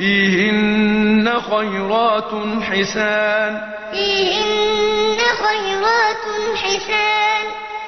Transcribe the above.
فِيهِنَّ خَيْرَاتٌ حِسَانٌ. فِيهِنَّ خَيْرَاتٌ حِسَانٌ